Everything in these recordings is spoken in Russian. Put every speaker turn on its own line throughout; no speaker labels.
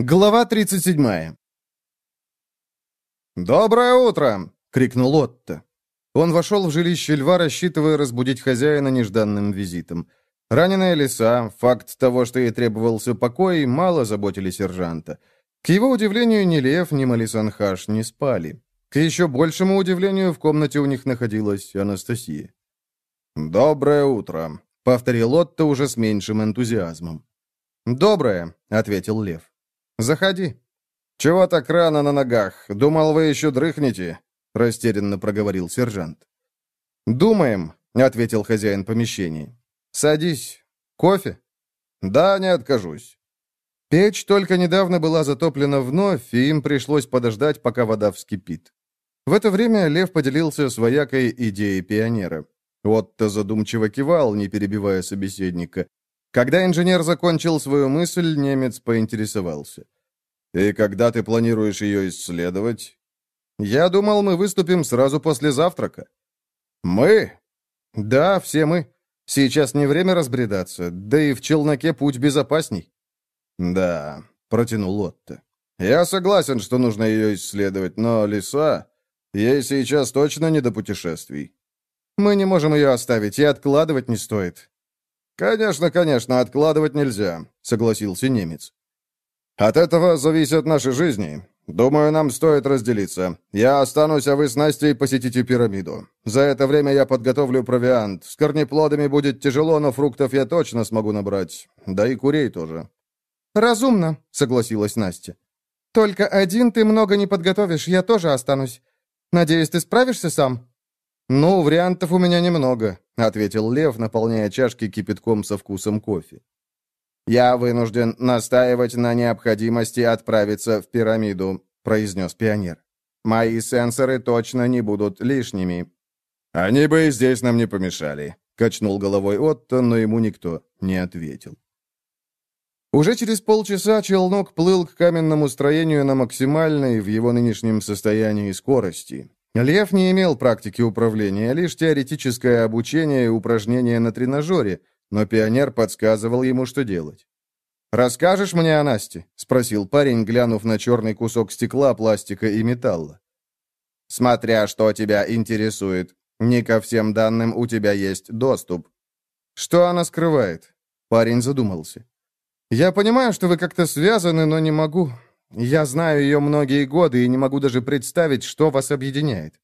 Глава 37. «Доброе утро!» — крикнул Отто. Он вошел в жилище льва, рассчитывая разбудить хозяина нежданным визитом. Раненая лиса, факт того, что ей требовался покой, мало заботили сержанта. К его удивлению, ни лев, ни Малисанхаш не спали. К еще большему удивлению, в комнате у них находилась Анастасия. «Доброе утро», — повторил Отто уже с меньшим энтузиазмом. «Доброе», — ответил лев. «Заходи». «Чего так рано на ногах? Думал, вы еще дрыхнете?» — растерянно проговорил сержант. «Думаем», — ответил хозяин помещения. «Садись. Кофе?» «Да, не откажусь». Печь только недавно была затоплена вновь, и им пришлось подождать, пока вода вскипит. В это время Лев поделился с воякой идеей пионера. Отто задумчиво кивал, не перебивая собеседника. Когда инженер закончил свою мысль, немец поинтересовался. «И когда ты планируешь ее исследовать?» «Я думал, мы выступим сразу после завтрака». «Мы?» «Да, все мы. Сейчас не время разбредаться, да и в челноке путь безопасней». «Да», — протянул Отто. «Я согласен, что нужно ее исследовать, но лиса... Ей сейчас точно не до путешествий». «Мы не можем ее оставить, и откладывать не стоит. «Конечно, конечно, откладывать нельзя», — согласился немец. «От этого зависят наши жизни. Думаю, нам стоит разделиться. Я останусь, а вы с Настей посетите пирамиду. За это время я подготовлю провиант. С корнеплодами будет тяжело, но фруктов я точно смогу набрать. Да и курей тоже».
«Разумно», — согласилась Настя. «Только один ты много не подготовишь, я тоже останусь. Надеюсь, ты справишься сам?»
«Ну, вариантов у меня немного», — ответил Лев, наполняя чашки кипятком со вкусом кофе. «Я вынужден настаивать на необходимости отправиться в пирамиду», — произнес пионер. «Мои сенсоры точно не будут лишними». «Они бы и здесь нам не помешали», — качнул головой Отто, но ему никто не ответил. Уже через полчаса челнок плыл к каменному строению на максимальной в его нынешнем состоянии скорости. Лев не имел практики управления, лишь теоретическое обучение и упражнения на тренажере, но пионер подсказывал ему, что делать. «Расскажешь мне о Насте?» — спросил парень, глянув на черный кусок стекла, пластика и металла. «Смотря что тебя интересует. Не ко всем данным у тебя есть доступ». «Что она скрывает?» Парень задумался. «Я понимаю, что вы как-то связаны, но не могу. Я знаю ее многие годы и не могу даже представить, что вас объединяет».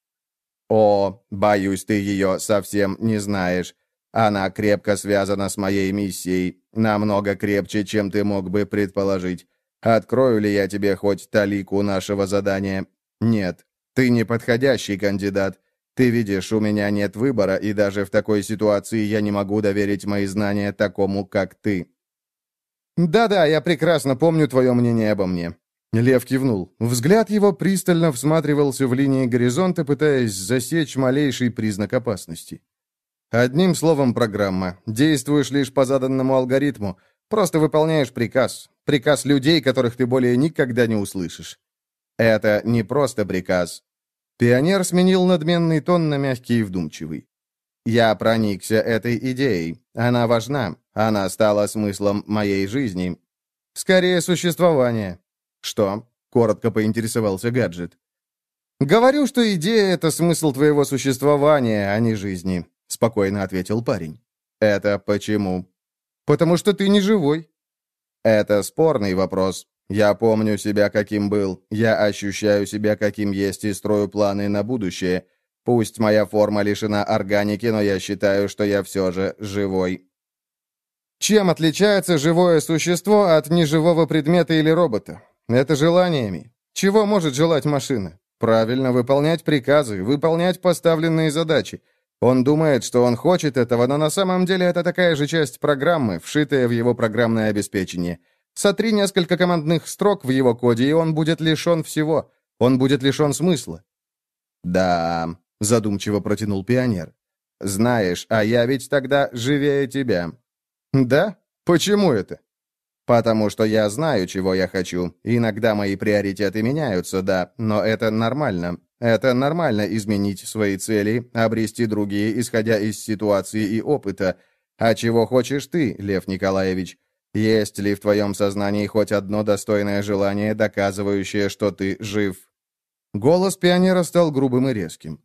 «О, боюсь, ты ее совсем не знаешь. Она крепко связана с моей миссией, намного крепче, чем ты мог бы предположить. Открою ли я тебе хоть талику нашего задания? Нет, ты не подходящий кандидат. Ты видишь, у меня нет выбора, и даже в такой ситуации я не могу доверить мои знания такому, как ты». «Да-да, я прекрасно помню твое мнение обо мне. Лев кивнул. Взгляд его пристально всматривался в линии горизонта, пытаясь засечь малейший признак опасности. Одним словом, программа. Действуешь лишь по заданному алгоритму. Просто выполняешь приказ. Приказ людей, которых ты более никогда не услышишь. Это не просто приказ. Пионер сменил надменный тон на мягкий и вдумчивый. Я проникся этой идеей. Она важна. Она стала смыслом моей жизни. Скорее, существования. «Что?» — коротко поинтересовался гаджет. «Говорю, что идея — это смысл твоего существования, а не жизни», — спокойно ответил парень. «Это почему?» «Потому что ты не живой». «Это спорный вопрос. Я помню себя, каким был. Я ощущаю себя, каким есть, и строю планы на будущее. Пусть моя форма лишена органики, но я считаю, что я все же живой». «Чем отличается живое существо от неживого предмета или робота? Это желаниями. Чего может желать машина? Правильно, выполнять приказы, выполнять поставленные задачи. Он думает, что он хочет этого, но на самом деле это такая же часть программы, вшитая в его программное обеспечение. Сотри несколько командных строк в его коде, и он будет лишен всего. Он будет лишен смысла. «Да», — задумчиво протянул пионер. «Знаешь, а я ведь тогда живее тебя». «Да? Почему это?» Потому что я знаю, чего я хочу. Иногда мои приоритеты меняются, да, но это нормально. Это нормально изменить свои цели, обрести другие, исходя из ситуации и опыта. А чего хочешь ты, Лев Николаевич? Есть ли в твоем сознании хоть одно достойное желание, доказывающее, что ты жив?» Голос пионера стал грубым и резким.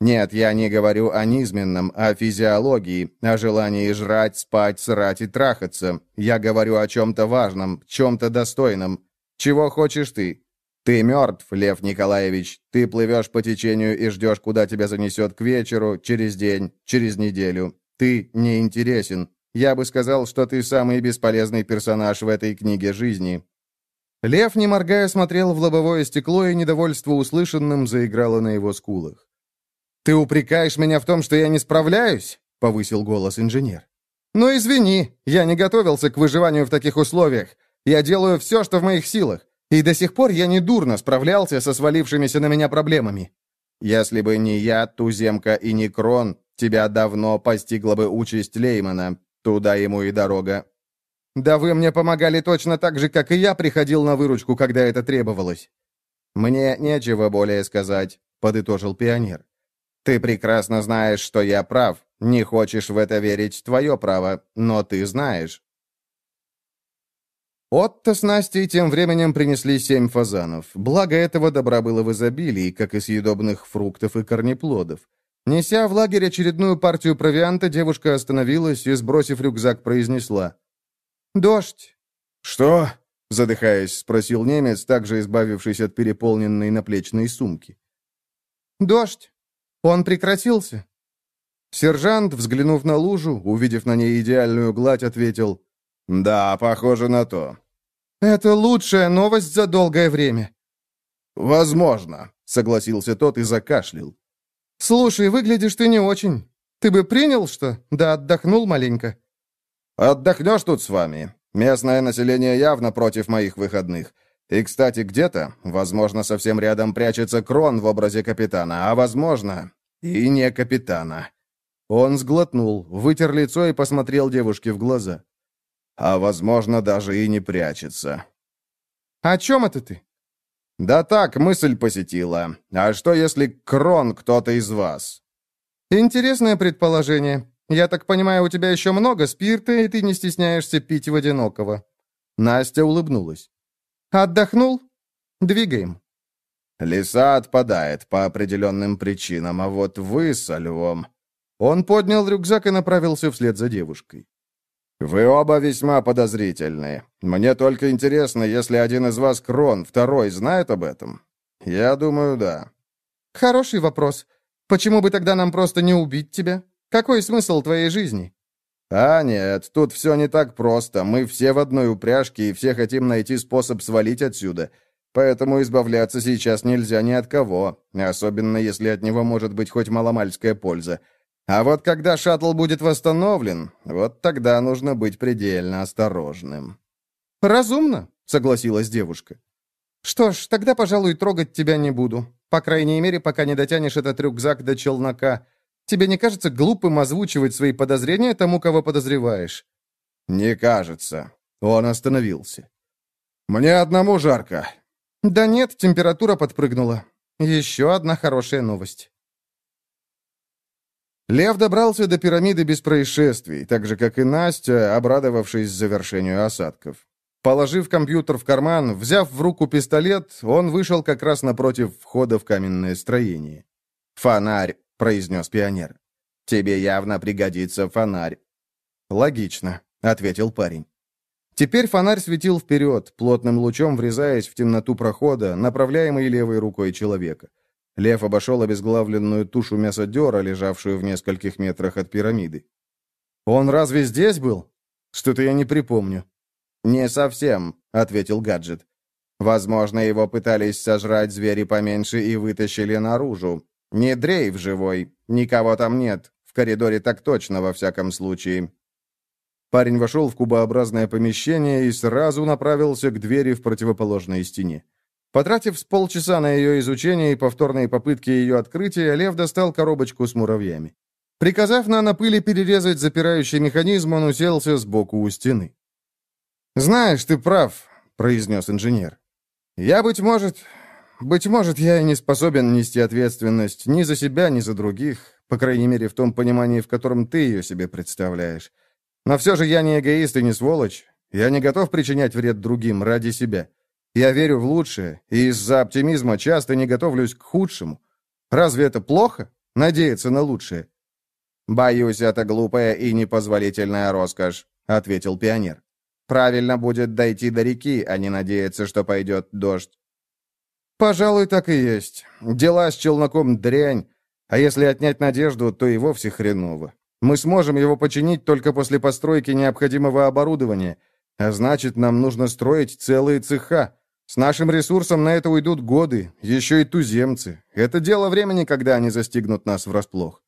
«Нет, я не говорю о низменном, о физиологии, о желании жрать, спать, срать и трахаться. Я говорю о чем-то важном, чем-то достойном. Чего хочешь ты? Ты мертв, Лев Николаевич. Ты плывешь по течению и ждешь, куда тебя занесет к вечеру, через день, через неделю. Ты не интересен. Я бы сказал, что ты самый бесполезный персонаж в этой книге жизни». Лев, не моргая, смотрел в лобовое стекло, и недовольство услышанным заиграло на его скулах. «Ты упрекаешь меня в том, что я не справляюсь?» — повысил голос инженер. «Ну, извини, я не готовился к выживанию в таких условиях. Я делаю все, что в моих силах. И до сих пор я недурно справлялся со свалившимися на меня проблемами. Если бы не я, Туземка и не Крон, тебя давно постигла бы участь Леймана. Туда ему и дорога. Да вы мне помогали точно так же, как и я приходил на выручку, когда это требовалось. Мне нечего более сказать, подытожил пионер. Ты прекрасно знаешь, что я прав. Не хочешь в это верить, твое право, но ты знаешь. Отто с Настей тем временем принесли семь фазанов. Благо этого добра было в изобилии, как и съедобных фруктов и корнеплодов. Неся в лагерь очередную партию провианта, девушка остановилась и, сбросив рюкзак, произнесла. «Дождь». «Что?» — задыхаясь, спросил немец, также избавившись от переполненной наплечной сумки.
«Дождь. Он прекратился».
Сержант, взглянув на лужу, увидев на ней идеальную гладь, ответил «Да, похоже на то».
«Это лучшая новость за долгое время».
«Возможно», — согласился тот и закашлял.
«Слушай, выглядишь ты не очень. Ты бы принял что? Да отдохнул маленько».
«Отдохнешь тут с вами. Местное население явно против моих выходных. И, кстати, где-то, возможно, совсем рядом прячется Крон в образе капитана, а, возможно, и не капитана». Он сглотнул, вытер лицо и посмотрел девушке в глаза а, возможно, даже и не прячется.
«О чем это ты?»
«Да так, мысль посетила. А что, если Крон кто-то из вас?»
«Интересное предположение. Я так понимаю, у тебя еще много спирта, и ты не стесняешься пить в одинокого».
Настя улыбнулась.
«Отдохнул? Двигаем».
«Лиса отпадает по определенным причинам, а вот вы со львом...» Он поднял рюкзак и направился вслед за девушкой. «Вы оба весьма подозрительные. Мне только интересно, если один из вас Крон, второй знает об этом? Я думаю, да».
«Хороший вопрос. Почему бы тогда нам просто не убить тебя? Какой смысл твоей жизни?»
«А нет, тут все не так просто. Мы все в одной упряжке и все хотим найти способ свалить отсюда. Поэтому избавляться сейчас нельзя ни от кого, особенно если от него может быть хоть маломальская польза. А вот когда шаттл будет восстановлен, вот тогда нужно быть предельно осторожным».
«Разумно», — согласилась девушка. «Что ж, тогда, пожалуй, трогать тебя не буду. По крайней мере, пока не дотянешь этот рюкзак до челнока. Тебе не кажется глупым озвучивать свои подозрения тому, кого подозреваешь?»
«Не кажется». Он остановился. «Мне одному жарко».
«Да нет, температура подпрыгнула. Еще одна хорошая новость».
Лев добрался до пирамиды без происшествий, так же, как и Настя, обрадовавшись завершению осадков. Положив компьютер в карман, взяв в руку пистолет, он вышел как раз напротив входа в каменное строение. «Фонарь», — произнес пионер. «Тебе явно пригодится фонарь». «Логично», — ответил парень. Теперь фонарь светил вперед, плотным лучом врезаясь в темноту прохода, направляемый левой рукой человека. Лев обошел обезглавленную тушу мясодера, лежавшую в нескольких метрах от пирамиды. «Он разве здесь был? Что-то я не припомню». «Не совсем», — ответил гаджет. «Возможно, его пытались сожрать звери поменьше и вытащили наружу. Не дрейф живой, никого там нет. В коридоре так точно, во всяком случае». Парень вошел в кубообразное помещение и сразу направился к двери в противоположной стене. Потратив с полчаса на ее изучение и повторные попытки ее открытия, Лев достал коробочку с муравьями. Приказав на напыле перерезать запирающий механизм, он уселся сбоку у стены. «Знаешь, ты прав», — произнес инженер. «Я, быть может... Быть может, я и не способен нести ответственность ни за себя, ни за других, по крайней мере, в том понимании, в котором ты ее себе представляешь. Но все же я не эгоист и не сволочь. Я не готов причинять вред другим ради себя. Я верю в лучшее, и из-за оптимизма часто не готовлюсь к худшему. Разве это плохо? Надеяться на лучшее. «Боюсь, это глупая и непозволительная роскошь», — ответил пионер. «Правильно будет дойти до реки, а не надеяться, что пойдет дождь». «Пожалуй, так и есть. Дела с челноком дрянь, а если отнять надежду, то и вовсе хреново. Мы сможем его починить только после постройки необходимого оборудования, а значит, нам нужно строить целые цеха. С нашим ресурсом на это уйдут годы, еще и туземцы. Это дело времени, когда они застигнут нас врасплох.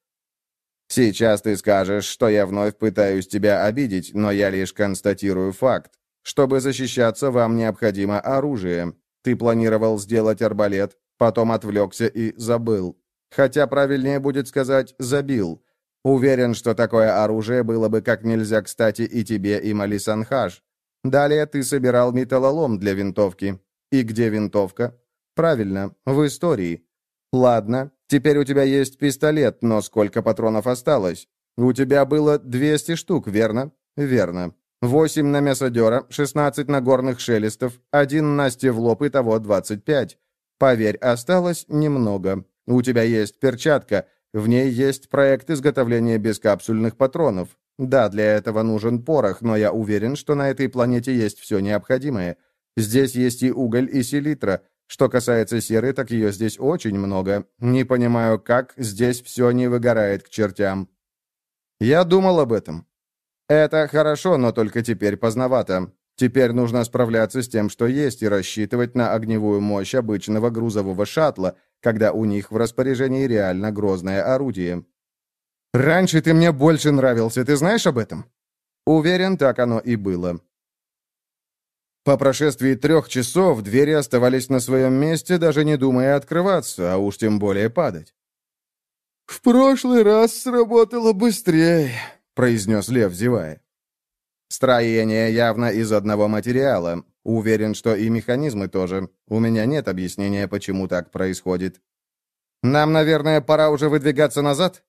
Сейчас ты скажешь, что я вновь пытаюсь тебя обидеть, но я лишь констатирую факт. Чтобы защищаться, вам необходимо оружие. Ты планировал сделать арбалет, потом отвлекся и забыл. Хотя правильнее будет сказать «забил». Уверен, что такое оружие было бы как нельзя кстати и тебе, и Малисанхаш. Далее ты собирал металлолом для винтовки. И где винтовка? Правильно, в истории. Ладно, Теперь у тебя есть пистолет, но сколько патронов осталось? У тебя было 200 штук, верно? Верно. 8 на мясодера, 16 на горных шелестов, один на стевлоп, того 25. Поверь, осталось немного. У тебя есть перчатка, в ней есть проект изготовления бескапсульных патронов. Да, для этого нужен порох, но я уверен, что на этой планете есть все необходимое. Здесь есть и уголь, и селитра. Что касается серы, так ее здесь очень много. Не понимаю, как здесь все не выгорает к чертям. Я думал об этом. Это хорошо, но только теперь поздновато. Теперь нужно справляться с тем, что есть, и рассчитывать на огневую мощь обычного грузового шаттла, когда у них в распоряжении реально грозное орудие. Раньше ты мне больше нравился, ты знаешь об этом? Уверен, так оно и было. По прошествии трех часов двери оставались на своем месте, даже не думая открываться, а уж тем более падать. «В прошлый раз сработало быстрее», — произнес Лев, зевая. «Строение явно из одного материала. Уверен, что и механизмы тоже. У меня нет объяснения, почему так происходит. Нам, наверное, пора уже выдвигаться назад?»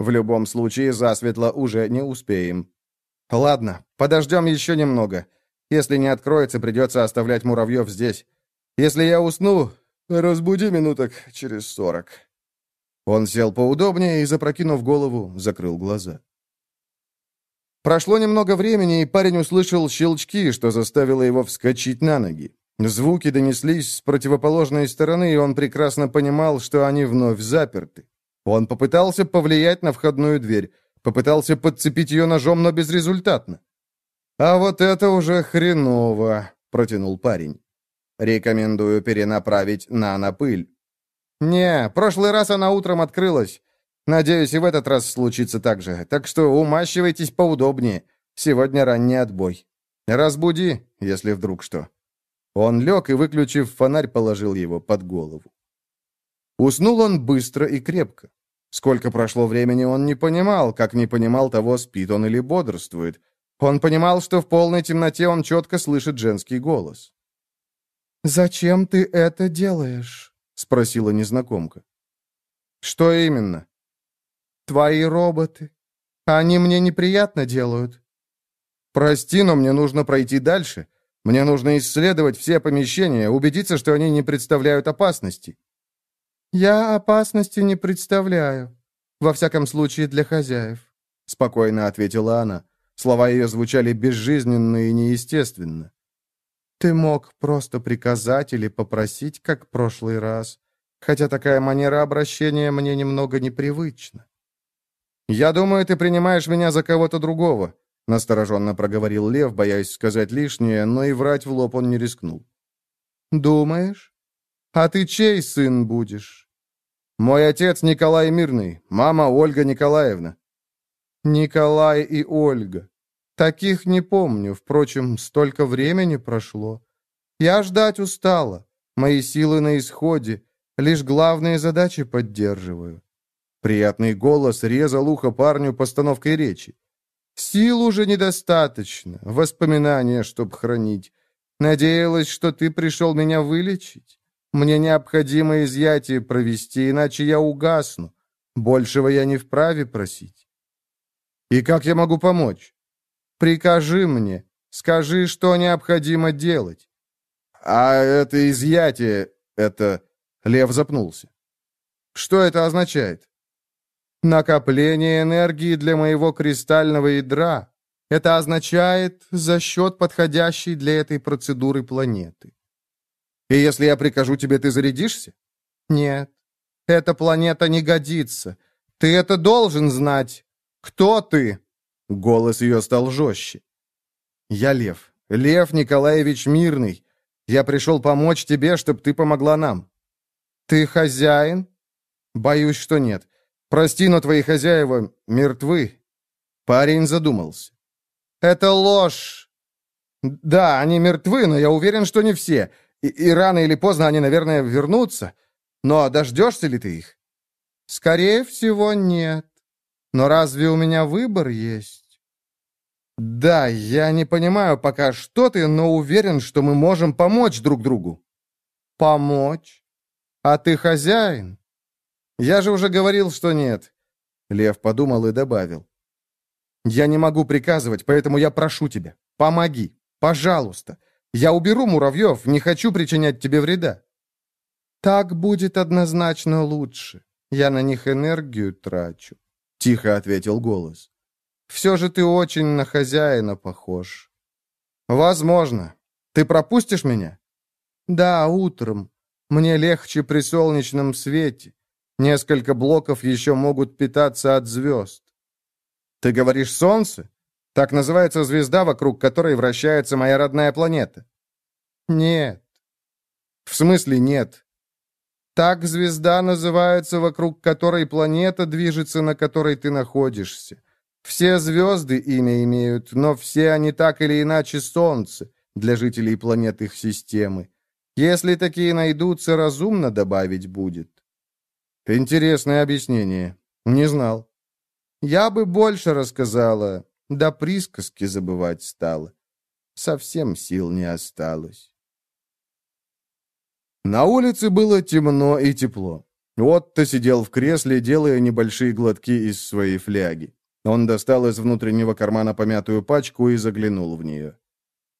«В любом случае, засветло уже не успеем». «Ладно, подождем еще немного». Если не откроется, придется оставлять муравьев здесь. Если я усну, разбуди минуток через сорок». Он сел поудобнее и, запрокинув голову, закрыл глаза. Прошло немного времени, и парень услышал щелчки, что заставило его вскочить на ноги. Звуки донеслись с противоположной стороны, и он прекрасно понимал, что они вновь заперты. Он попытался повлиять на входную дверь, попытался подцепить ее ножом, но безрезультатно. «А вот это уже хреново», — протянул парень. «Рекомендую перенаправить на напыль». «Не, прошлый раз она утром открылась. Надеюсь, и в этот раз случится так же. Так что умащивайтесь поудобнее. Сегодня ранний отбой. Разбуди, если вдруг что». Он лег и, выключив фонарь, положил его под голову. Уснул он быстро и крепко. Сколько прошло времени, он не понимал, как не понимал того, спит он или бодрствует. Он понимал, что в полной темноте он четко слышит женский голос. «Зачем ты это делаешь?» — спросила незнакомка. «Что именно?» «Твои роботы. Они мне неприятно делают». «Прости, но мне нужно пройти дальше. Мне нужно исследовать все помещения, убедиться, что они не представляют опасности». «Я опасности не представляю. Во всяком случае, для хозяев», — спокойно ответила она. Слова ее звучали безжизненно и неестественно. «Ты мог просто приказать или попросить, как в прошлый раз, хотя такая манера обращения мне немного непривычна». «Я думаю, ты принимаешь меня за кого-то другого», — настороженно проговорил Лев, боясь сказать лишнее, но и врать в лоб он не рискнул. «Думаешь? А ты чей сын будешь?» «Мой отец Николай Мирный, мама Ольга Николаевна». «Николай и Ольга. Таких не помню, впрочем, столько времени прошло. Я ждать устала, мои силы на исходе, лишь главные задачи поддерживаю. Приятный голос резал ухо парню постановкой речи. Сил уже недостаточно, воспоминания, чтоб хранить. Надеялась, что ты пришел меня вылечить. Мне необходимо изъятие провести, иначе я угасну. Большего я не вправе просить. И как я могу помочь? Прикажи мне.
Скажи, что необходимо делать».
«А это изъятие, это...» Лев запнулся.
«Что это означает?» «Накопление энергии для моего кристального ядра. Это означает за счет подходящей для этой процедуры планеты».
«И если я прикажу тебе, ты зарядишься?»
«Нет, эта планета не годится. Ты это должен знать. Кто ты?»
Голос ее стал жестче. «Я Лев. Лев Николаевич Мирный. Я пришел помочь тебе, чтобы ты помогла нам».
«Ты хозяин?»
«Боюсь, что нет. Прости, но твои хозяева мертвы». Парень задумался.
«Это ложь!» «Да, они мертвы, но я уверен, что не все. И, и рано или поздно они, наверное, вернутся. Но дождешься ли ты их?» «Скорее всего, нет. Но разве у меня выбор есть?» «Да, я не понимаю пока, что ты, но уверен, что мы можем помочь друг другу». «Помочь? А ты хозяин?» «Я же уже говорил, что нет». Лев подумал и добавил. «Я не могу приказывать, поэтому я прошу тебя, помоги, пожалуйста. Я уберу муравьев, не хочу причинять тебе вреда». «Так будет однозначно лучше. Я на них энергию трачу», — тихо ответил голос. «Все же ты очень на хозяина похож». «Возможно. Ты пропустишь меня?» «Да, утром. Мне легче при солнечном свете. Несколько блоков еще могут питаться от звезд». «Ты говоришь солнце? Так называется звезда, вокруг которой вращается моя родная планета». «Нет». «В смысле нет? Так звезда называется, вокруг которой планета движется, на которой ты находишься. Все звезды имя имеют, но все они так или иначе Солнце для жителей планет их системы. Если такие найдутся, разумно добавить будет. Интересное объяснение. Не знал. Я бы больше рассказала, да присказки забывать стала. Совсем сил не осталось. На улице было темно и тепло. Отто сидел в кресле, делая небольшие глотки из своей фляги. Он достал из внутреннего кармана помятую пачку и заглянул в нее.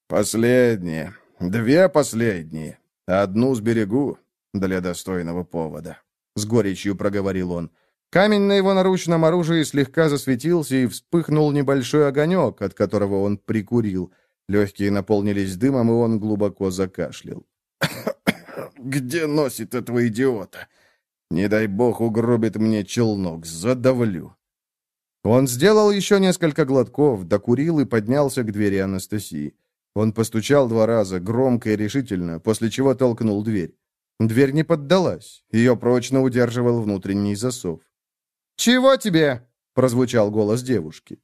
«Последние. Две последние. Одну сберегу для достойного повода», — с горечью проговорил он. Камень на его наручном оружии слегка засветился и вспыхнул небольшой огонек, от которого он прикурил. Легкие наполнились дымом, и он глубоко закашлял. Где носит этого идиота? Не дай бог угробит мне челнок, задавлю. Он сделал еще несколько глотков, докурил и поднялся к двери Анастасии. Он постучал два раза, громко и решительно, после чего толкнул дверь. Дверь не поддалась, ее прочно удерживал внутренний засов. «Чего тебе?» — прозвучал голос девушки.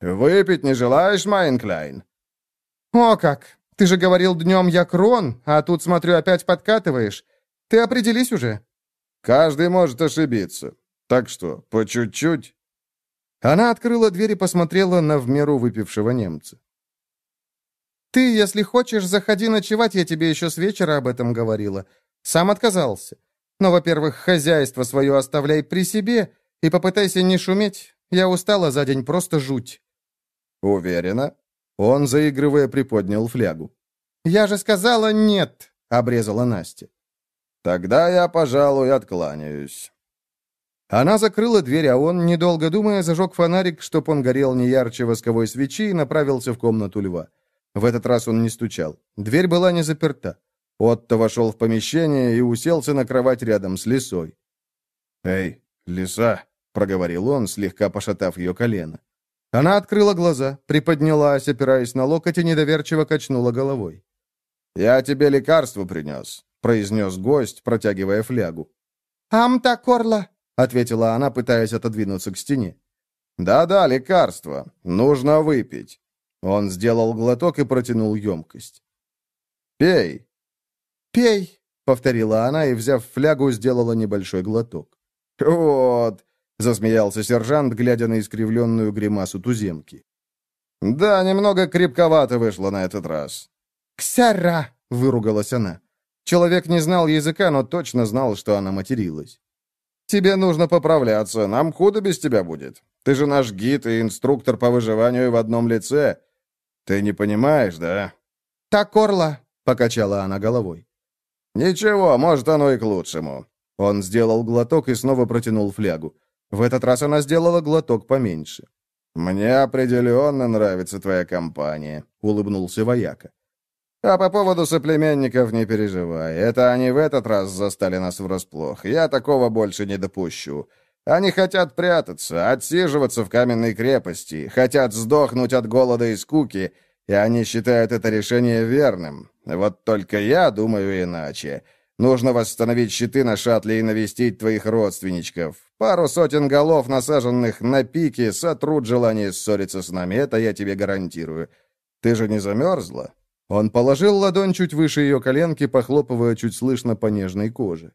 «Выпить не желаешь, Майнкляйн?» «О как! Ты же говорил днем я крон, а тут, смотрю, опять подкатываешь. Ты определись уже». «Каждый может ошибиться. Так что, по чуть-чуть?» Она открыла дверь и посмотрела на в меру выпившего немца. «Ты, если хочешь, заходи ночевать, я тебе еще с вечера об этом говорила. Сам отказался. Но, во-первых, хозяйство свое оставляй при себе и попытайся не шуметь. Я устала за день, просто жуть». «Уверена?» Он, заигрывая, приподнял флягу. «Я же сказала нет!» — обрезала Настя. «Тогда я, пожалуй, откланяюсь». Она закрыла дверь, а он, недолго думая, зажег фонарик, чтоб он горел не ярче восковой свечи, и направился в комнату льва. В этот раз он не стучал. Дверь была не заперта. Отто вошел в помещение и уселся на кровать рядом с лисой. «Эй, лиса!» — проговорил он, слегка пошатав ее колено. Она открыла глаза, приподнялась, опираясь на локоть, и недоверчиво качнула головой. «Я тебе лекарство принес», — произнес гость, протягивая флягу. «Амта корла», —
ответила она, пытаясь отодвинуться к стене. «Да-да, лекарство. Нужно выпить». Он сделал глоток и протянул емкость. «Пей».
«Пей», —
повторила она и, взяв флягу, сделала небольшой глоток. «Вот», засмеялся сержант, глядя на искривленную гримасу туземки. «Да, немного крепковато вышло на этот раз».
«Ксяра!» — выругалась она.
Человек не знал языка, но точно знал, что она материлась. «Тебе нужно поправляться, нам худо без тебя будет. Ты же наш гид и инструктор по выживанию в одном лице. Ты не понимаешь, да?»
«Так, Орла», — покачала она головой.
«Ничего, может, оно и к лучшему». Он сделал глоток и снова протянул флягу. В этот раз она сделала глоток поменьше. «Мне определенно нравится твоя компания», — улыбнулся вояка. «А по поводу соплеменников не переживай. Это они в этот раз застали нас врасплох. Я такого больше не допущу. Они хотят прятаться, отсиживаться в каменной крепости, хотят сдохнуть от голода и скуки, и они считают это решение верным. Вот только я думаю иначе. Нужно восстановить щиты на шаттле и навестить твоих родственничков. Пару сотен голов, насаженных на пике, сотрут желание ссориться с нами, это я тебе гарантирую. Ты же не замерзла?» Он положил ладонь чуть выше ее коленки, похлопывая чуть слышно по нежной коже.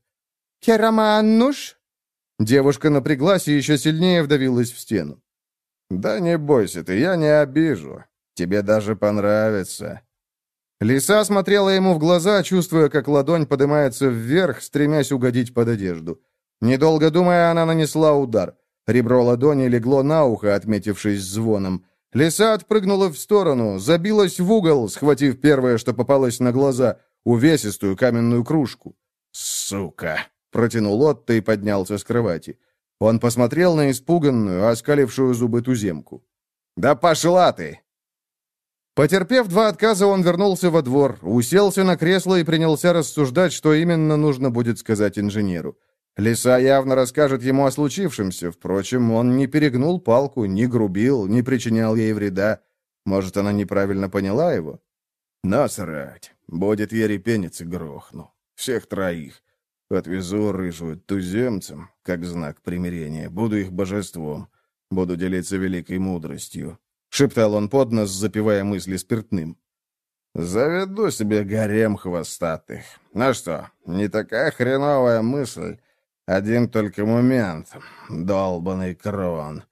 «Кераманнуш?»
Девушка напряглась и еще сильнее вдавилась в стену. «Да не бойся ты, я не обижу. Тебе даже понравится». Лиса смотрела ему в глаза, чувствуя, как ладонь поднимается вверх, стремясь угодить под одежду. Недолго думая, она нанесла удар. Ребро ладони легло на ухо, отметившись звоном. Лиса отпрыгнула в сторону, забилась в угол, схватив первое, что попалось на глаза, увесистую каменную кружку. «Сука!» — протянул Отто и поднялся с кровати. Он посмотрел на испуганную, оскалившую зубы туземку. «Да пошла ты!» Потерпев два отказа, он вернулся во двор, уселся на кресло и принялся рассуждать, что именно нужно будет сказать инженеру. Лиса явно расскажет ему о случившемся, впрочем, он не перегнул палку, не грубил, не причинял ей вреда. Может, она неправильно поняла его? Насрать. Будет я репенец и грохну. Всех троих. Отвезу рыжую туземцам, как знак примирения. Буду их божеством. Буду делиться великой мудростью. Шептал он под нос, запивая мысли спиртным. «Заведу себе гарем хвостатых. Ну что, не такая хреновая мысль. Один только момент. Долбанный крон.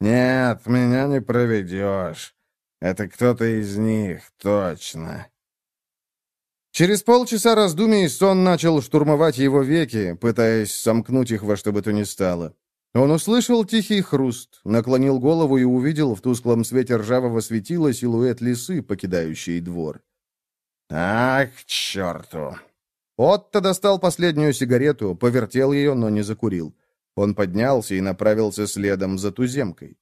Нет, меня не проведешь. Это кто-то из них, точно». Через полчаса раздумий сон начал штурмовать его веки, пытаясь сомкнуть их во что бы то ни стало. Он услышал тихий хруст, наклонил голову и увидел в тусклом свете ржавого светила силуэт лисы, покидающей двор. «Ах, к черту!» Отто достал последнюю сигарету, повертел ее, но не закурил. Он поднялся и направился следом за туземкой.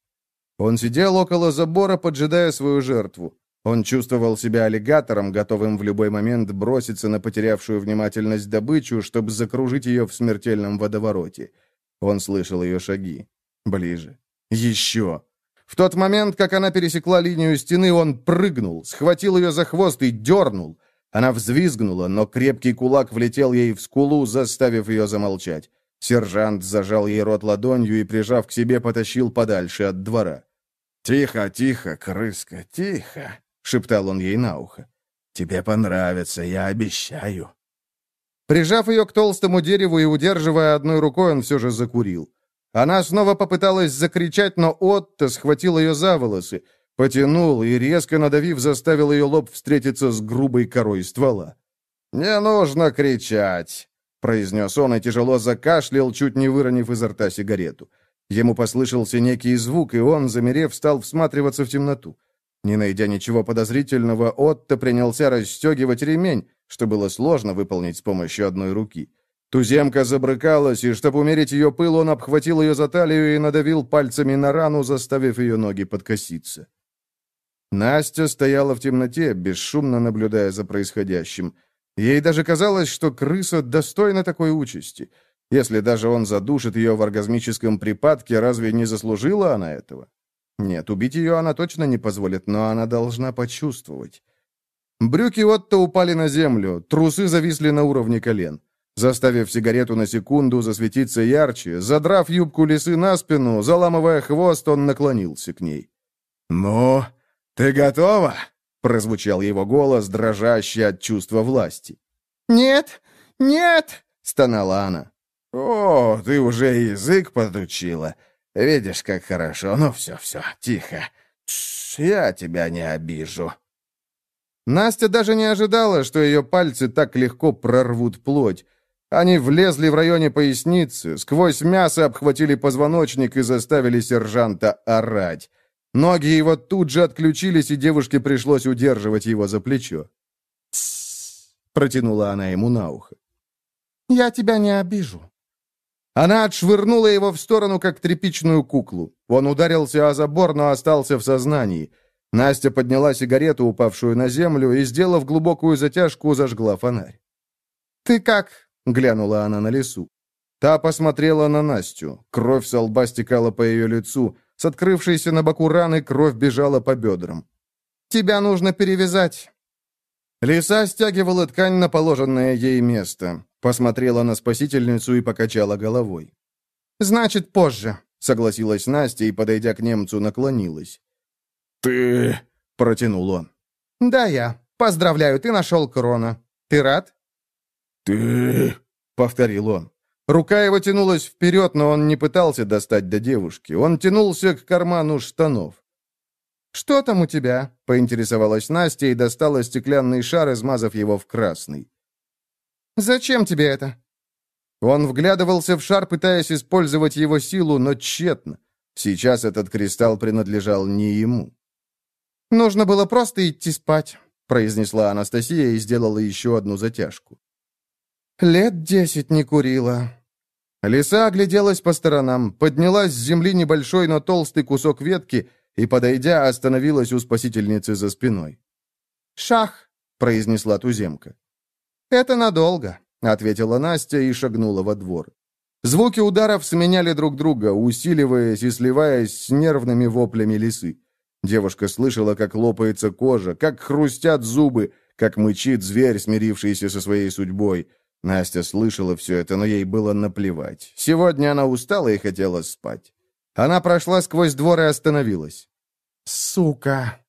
Он сидел около забора, поджидая свою жертву. Он чувствовал себя аллигатором, готовым в любой момент броситься на потерявшую внимательность добычу, чтобы закружить ее в смертельном водовороте. Он слышал ее шаги. Ближе. Еще. В тот момент, как она пересекла линию стены, он прыгнул, схватил ее за хвост и дернул. Она взвизгнула, но крепкий кулак влетел ей в скулу, заставив ее замолчать. Сержант зажал ей рот ладонью и, прижав к себе, потащил подальше от двора. «Тихо, тихо, крыска, тихо!» — шептал он ей на ухо. «Тебе понравится, я обещаю». Прижав ее к толстому дереву и удерживая одной рукой, он все же закурил. Она снова попыталась закричать, но Отто схватил ее за волосы, потянул и, резко надавив, заставил ее лоб встретиться с грубой корой ствола. «Не нужно кричать», — произнес он и тяжело закашлял, чуть не выронив изо рта сигарету. Ему послышался некий звук, и он, замерев, стал всматриваться в темноту. Не найдя ничего подозрительного, Отто принялся расстегивать ремень, что было сложно выполнить с помощью одной руки. Туземка забрыкалась, и чтобы умерить ее пыл, он обхватил ее за талию и надавил пальцами на рану, заставив ее ноги подкоситься. Настя стояла в темноте, бесшумно наблюдая за происходящим. Ей даже казалось, что крыса достойна такой участи. Если даже он задушит ее в оргазмическом припадке, разве не заслужила она этого? Нет, убить ее она точно не позволит, но она должна почувствовать. Брюки Отто упали на землю, трусы зависли на уровне колен. Заставив сигарету на секунду засветиться ярче, задрав юбку лисы на спину, заламывая хвост, он наклонился к ней. «Ну, ты готова?» — прозвучал его голос, дрожащий от чувства власти.
«Нет, нет!»
— стонала она. «О, ты уже язык подучила. Видишь, как хорошо. Ну, все-все, тихо. Тш, я тебя не обижу». Настя даже не ожидала, что ее пальцы так легко прорвут плоть. Они влезли в районе поясницы, сквозь мясо обхватили позвоночник и заставили сержанта орать. Ноги его тут же отключились, и девушке пришлось удерживать его за плечо. Протянула она ему на ухо.
«Я тебя не обижу».
Она отшвырнула его в сторону, как тряпичную куклу. Он ударился о забор, но остался в сознании. Настя подняла сигарету, упавшую на землю, и, сделав глубокую затяжку, зажгла фонарь.
«Ты как?»
— глянула она на лесу. Та посмотрела на Настю. Кровь со лба стекала по ее лицу. С открывшейся на боку раны кровь бежала по бедрам.
«Тебя нужно перевязать».
Лиса стягивала ткань на положенное ей место. Посмотрела на спасительницу и покачала головой.
«Значит, позже», —
согласилась Настя и, подойдя к немцу, наклонилась. «Ты...» — протянул он.
«Да, я. Поздравляю, ты нашел Крона. Ты рад?»
«Ты...» — повторил он. Рука его тянулась вперед, но он не пытался достать до девушки. Он тянулся к карману штанов.
«Что там у тебя?»
— поинтересовалась Настя и достала стеклянный шар, измазав его в красный.
«Зачем тебе это?»
Он вглядывался в шар, пытаясь использовать его силу, но тщетно. Сейчас этот кристалл принадлежал не ему.
«Нужно было просто идти спать», —
произнесла Анастасия и сделала еще одну затяжку.
«Лет десять не курила».
Лиса огляделась по сторонам, поднялась с земли небольшой, но толстый кусок ветки и, подойдя, остановилась у спасительницы за спиной.
«Шах», —
произнесла туземка.
«Это надолго», —
ответила Настя и шагнула во двор. Звуки ударов сменяли друг друга, усиливаясь и сливаясь с нервными воплями лисы. Девушка слышала, как лопается кожа, как хрустят зубы, как мычит зверь, смирившийся со своей судьбой — Настя слышала все это, но ей было наплевать. Сегодня она устала и хотела спать. Она прошла сквозь двор и остановилась.
«Сука!»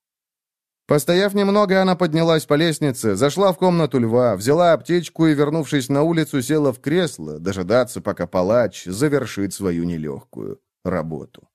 Постояв немного, она поднялась по лестнице, зашла в комнату льва, взяла аптечку и, вернувшись на улицу, села в кресло, дожидаться, пока палач завершит свою нелегкую работу.